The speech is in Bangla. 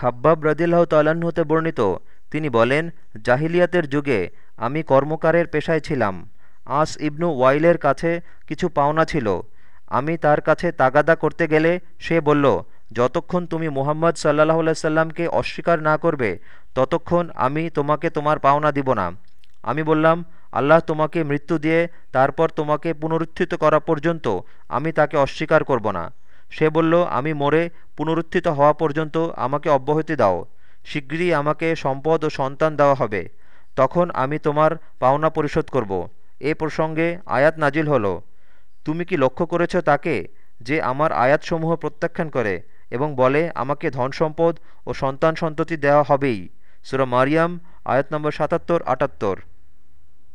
খাব্বাব রদিল্লাহ তাল্লাহ্ন হতে বর্ণিত, তিনি বলেন, জাহিলিয়াতের যুগে আমি কর্মকারের পেশায় ছিলাম। আস ইবনু ওয়াইলের কাছে কিছু পাওনা ছিল। আমি তার কাছে তাগাদা করতে গেলে সে বলল, যতক্ষণ তুমি মুহাম্মদ সাল্লাহ সাল্লামকে অস্বীকার না করবে, ততক্ষণ আমি তোমাকে তোমার পাওনা দিব না। আমি বললাম, আল্লাহ তোমাকে মৃত্যু দিয়ে তারপর তোমাকে পুনরুত্থিত করা পর্যন্ত আমি তাকে অস্বীকার করব না। সে বলল, আমি মরে পুনরুত্থিত হওয়া পর্যন্ত আমাকে অব্যাহতি দাও। শীঘ্রই আমাকে সম্পদ ও সন্তান দেওয়া হবে। তখন আমি তোমার পাওনা পরিশোধ করব। এ প্রসঙ্গে আয়াত নাজিল হল। তুমি কি লক্ষ্য করেছ তাকে যে আমার আয়াতসমূহ প্রত্যাখ্যান করে এবং বলে, আমাকে ধন সম্পদ ও সন্তান সন্ততি দেওয়া হবেই সুরা মারিয়াম, আয়াত নম্বর সাতাত্তর আটাত্তর।